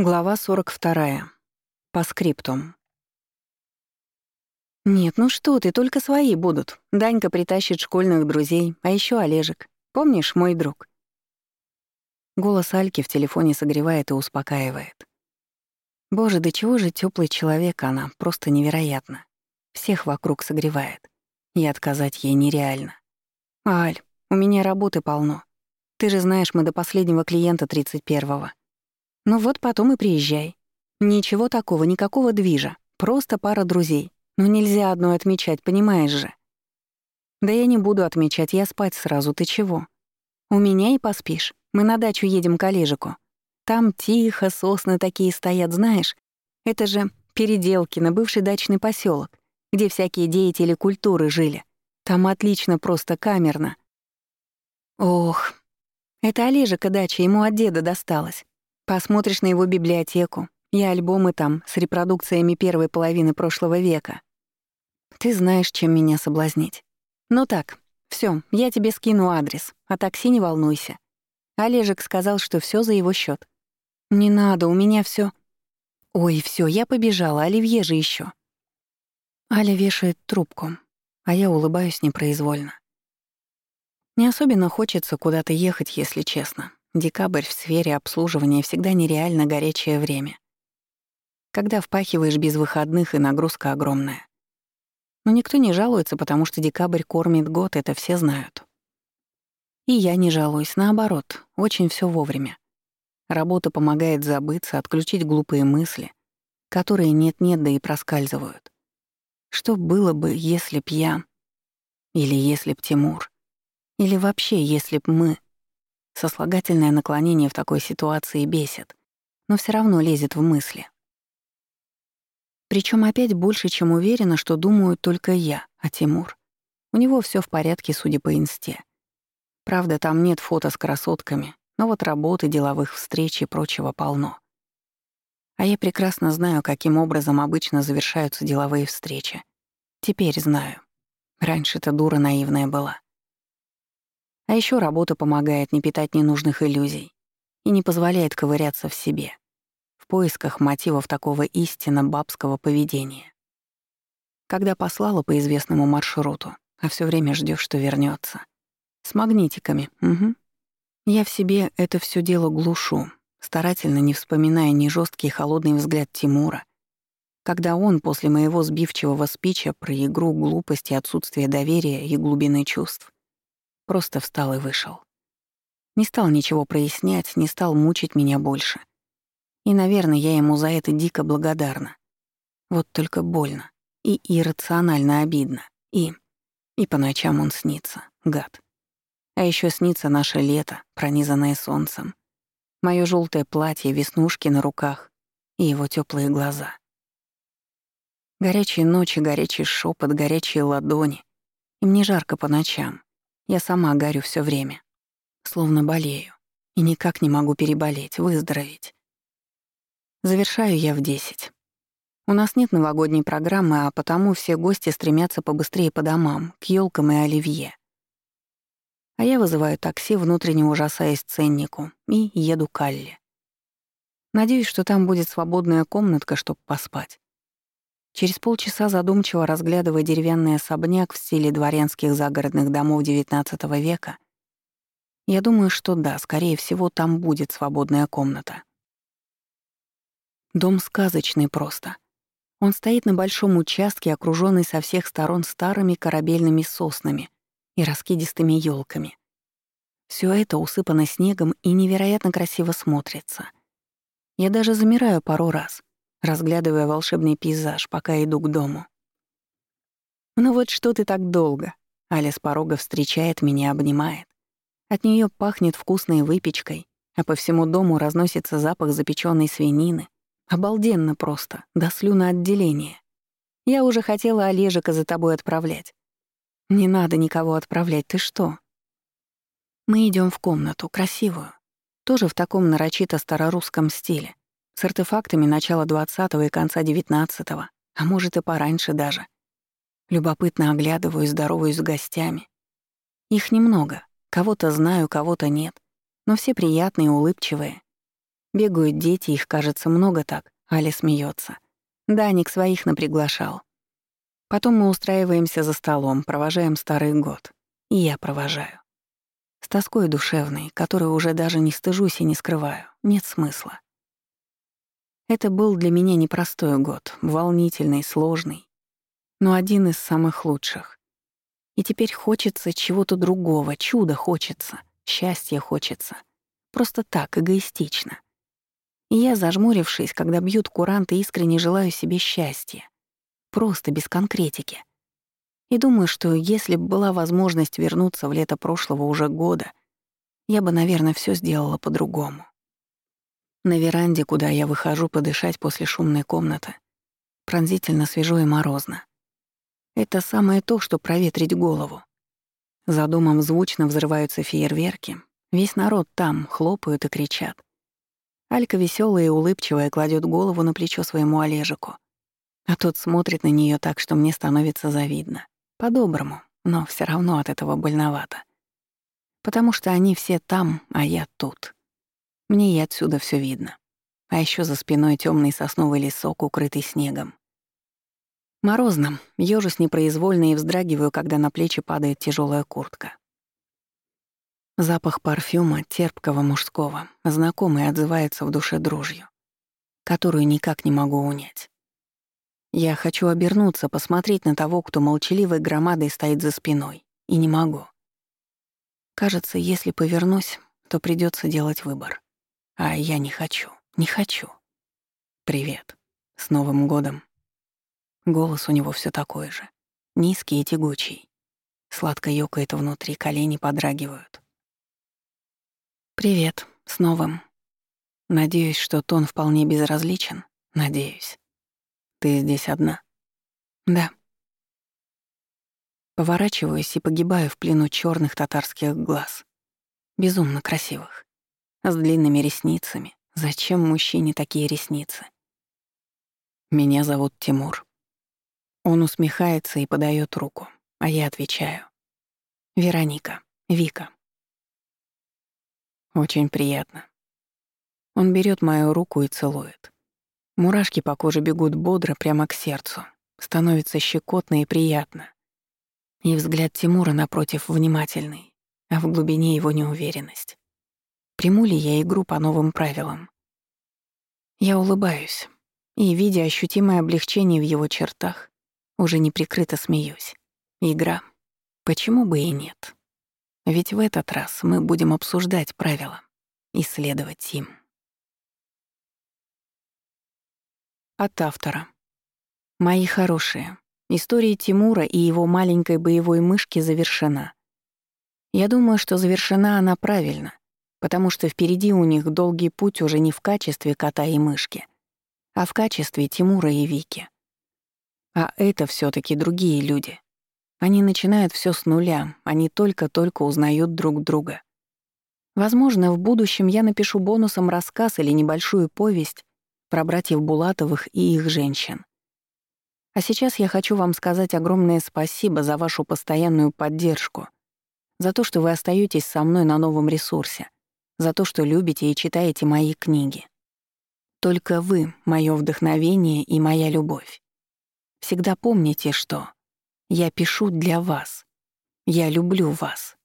Глава 42. По скриптум. «Нет, ну что ты, только свои будут. Данька притащит школьных друзей, а еще Олежек. Помнишь, мой друг?» Голос Альки в телефоне согревает и успокаивает. Боже, до чего же теплый человек она, просто невероятно. Всех вокруг согревает. И отказать ей нереально. «Аль, у меня работы полно. Ты же знаешь, мы до последнего клиента 31-го. Ну вот потом и приезжай. Ничего такого, никакого движа. Просто пара друзей. Но нельзя одной отмечать, понимаешь же. Да я не буду отмечать, я спать сразу, ты чего? У меня и поспишь. Мы на дачу едем к Олежику. Там тихо, сосны такие стоят, знаешь. Это же Переделкино, бывший дачный поселок, где всякие деятели культуры жили. Там отлично, просто камерно. Ох, это Олежика дача, ему от деда досталась. Посмотришь на его библиотеку и альбомы там с репродукциями первой половины прошлого века. Ты знаешь, чем меня соблазнить. Ну так, все, я тебе скину адрес, а такси не волнуйся. Олежек сказал, что все за его счет. Не надо, у меня все. Ой, все, я побежала, Оливье же еще. Аля вешает трубку, а я улыбаюсь непроизвольно. Не особенно хочется куда-то ехать, если честно. Декабрь в сфере обслуживания всегда нереально горячее время. Когда впахиваешь без выходных и нагрузка огромная. Но никто не жалуется, потому что декабрь кормит год, это все знают. И я не жалуюсь, наоборот, очень все вовремя. Работа помогает забыться, отключить глупые мысли, которые нет-нет, да и проскальзывают. Что было бы, если б я... Или если б Тимур... Или вообще, если б мы... Сослагательное наклонение в такой ситуации бесит, но все равно лезет в мысли. Причем опять больше, чем уверена, что думаю только я, а Тимур. У него все в порядке, судя по инсте. Правда, там нет фото с красотками, но вот работы, деловых встреч и прочего полно. А я прекрасно знаю, каким образом обычно завершаются деловые встречи. Теперь знаю. Раньше-то дура наивная была. А еще работа помогает не питать ненужных иллюзий и не позволяет ковыряться в себе, в поисках мотивов такого истинно бабского поведения. Когда послала по известному маршруту, а все время ждешь, что вернется, С магнитиками, угу. Я в себе это все дело глушу, старательно не вспоминая ни жесткий холодный взгляд Тимура, когда он после моего сбивчивого спича про игру, глупость и отсутствие доверия и глубины чувств Просто встал и вышел. Не стал ничего прояснять, не стал мучить меня больше. И, наверное, я ему за это дико благодарна. Вот только больно и иррационально обидно. И... И по ночам он снится, гад. А еще снится наше лето, пронизанное солнцем. Моё желтое платье, веснушки на руках и его теплые глаза. Горячие ночи, горячий шепот, горячие ладони. И мне жарко по ночам. Я сама горю все время. Словно болею. И никак не могу переболеть, выздороветь. Завершаю я в десять. У нас нет новогодней программы, а потому все гости стремятся побыстрее по домам, к елкам и оливье. А я вызываю такси, внутренне ужасаясь ценнику, и еду к Алле. Надеюсь, что там будет свободная комнатка, чтобы поспать. Через полчаса задумчиво разглядывая деревянный особняк в стиле дворянских загородных домов XIX века, я думаю, что да, скорее всего, там будет свободная комната. Дом сказочный просто. Он стоит на большом участке, окруженный со всех сторон старыми корабельными соснами и раскидистыми елками. Все это усыпано снегом и невероятно красиво смотрится. Я даже замираю пару раз, разглядывая волшебный пейзаж, пока иду к дому. «Ну вот что ты так долго?» Аля с порога встречает меня, обнимает. От нее пахнет вкусной выпечкой, а по всему дому разносится запах запеченной свинины. Обалденно просто, до слюноотделения. Я уже хотела Олежика за тобой отправлять. Не надо никого отправлять, ты что? Мы идем в комнату, красивую. Тоже в таком нарочито старорусском стиле с артефактами начала 20 и конца 19 а может и пораньше даже. Любопытно оглядываю, здороваюсь с гостями. Их немного, кого-то знаю, кого-то нет, но все приятные, улыбчивые. Бегают дети, их, кажется, много так. Аля смеется. Даник своих наприглашал. Потом мы устраиваемся за столом, провожаем старый год. И я провожаю. С тоской душевной, которую уже даже не стыжусь и не скрываю. Нет смысла. Это был для меня непростой год, волнительный, сложный, но один из самых лучших. И теперь хочется чего-то другого, чуда хочется, счастья хочется. Просто так, эгоистично. И я, зажмурившись, когда бьют куранты, искренне желаю себе счастья. Просто без конкретики. И думаю, что если бы была возможность вернуться в лето прошлого уже года, я бы, наверное, все сделала по-другому. На веранде, куда я выхожу подышать после шумной комнаты, пронзительно свежо и морозно. Это самое то, что проветрить голову. За домом звучно взрываются фейерверки. Весь народ там хлопают и кричат. Алька веселая и улыбчивая кладет голову на плечо своему Олежику. А тот смотрит на нее так, что мне становится завидно. По-доброму, но все равно от этого больновато. Потому что они все там, а я тут. Мне и отсюда все видно. А еще за спиной темный сосновый лесок, укрытый снегом. Морозно, ёжусь непроизвольно и вздрагиваю, когда на плечи падает тяжелая куртка. Запах парфюма, терпкого мужского, знакомый отзывается в душе дрожью, которую никак не могу унять. Я хочу обернуться, посмотреть на того, кто молчаливой громадой стоит за спиной, и не могу. Кажется, если повернусь, то придется делать выбор. А я не хочу, не хочу. Привет. С Новым годом. Голос у него все такой же. Низкий и тягучий. Сладко ёкает внутри, колени подрагивают. «Привет, с новым. Надеюсь, что тон вполне безразличен. Надеюсь. Ты здесь одна?» «Да». Поворачиваюсь и погибаю в плену черных татарских глаз. Безумно красивых. С длинными ресницами. Зачем мужчине такие ресницы? Меня зовут Тимур. Он усмехается и подает руку, а я отвечаю. Вероника, Вика. Очень приятно. Он берет мою руку и целует. Мурашки по коже бегут бодро прямо к сердцу. Становится щекотно и приятно. И взгляд Тимура напротив внимательный, а в глубине его неуверенность. Приму ли я игру по новым правилам? Я улыбаюсь, и, видя ощутимое облегчение в его чертах, уже неприкрыто смеюсь. Игра. Почему бы и нет? Ведь в этот раз мы будем обсуждать правила, исследовать им. От автора. Мои хорошие, история Тимура и его маленькой боевой мышки завершена. Я думаю, что завершена она правильно, потому что впереди у них долгий путь уже не в качестве кота и мышки, а в качестве Тимура и Вики. А это все таки другие люди, они начинают все с нуля, они только-только узнают друг друга. Возможно, в будущем я напишу бонусом рассказ или небольшую повесть про братьев Булатовых и их женщин. А сейчас я хочу вам сказать огромное спасибо за вашу постоянную поддержку, за то, что вы остаетесь со мной на новом ресурсе, за то, что любите и читаете мои книги. Только вы — мое вдохновение и моя любовь. Всегда помните, что я пишу для вас. Я люблю вас.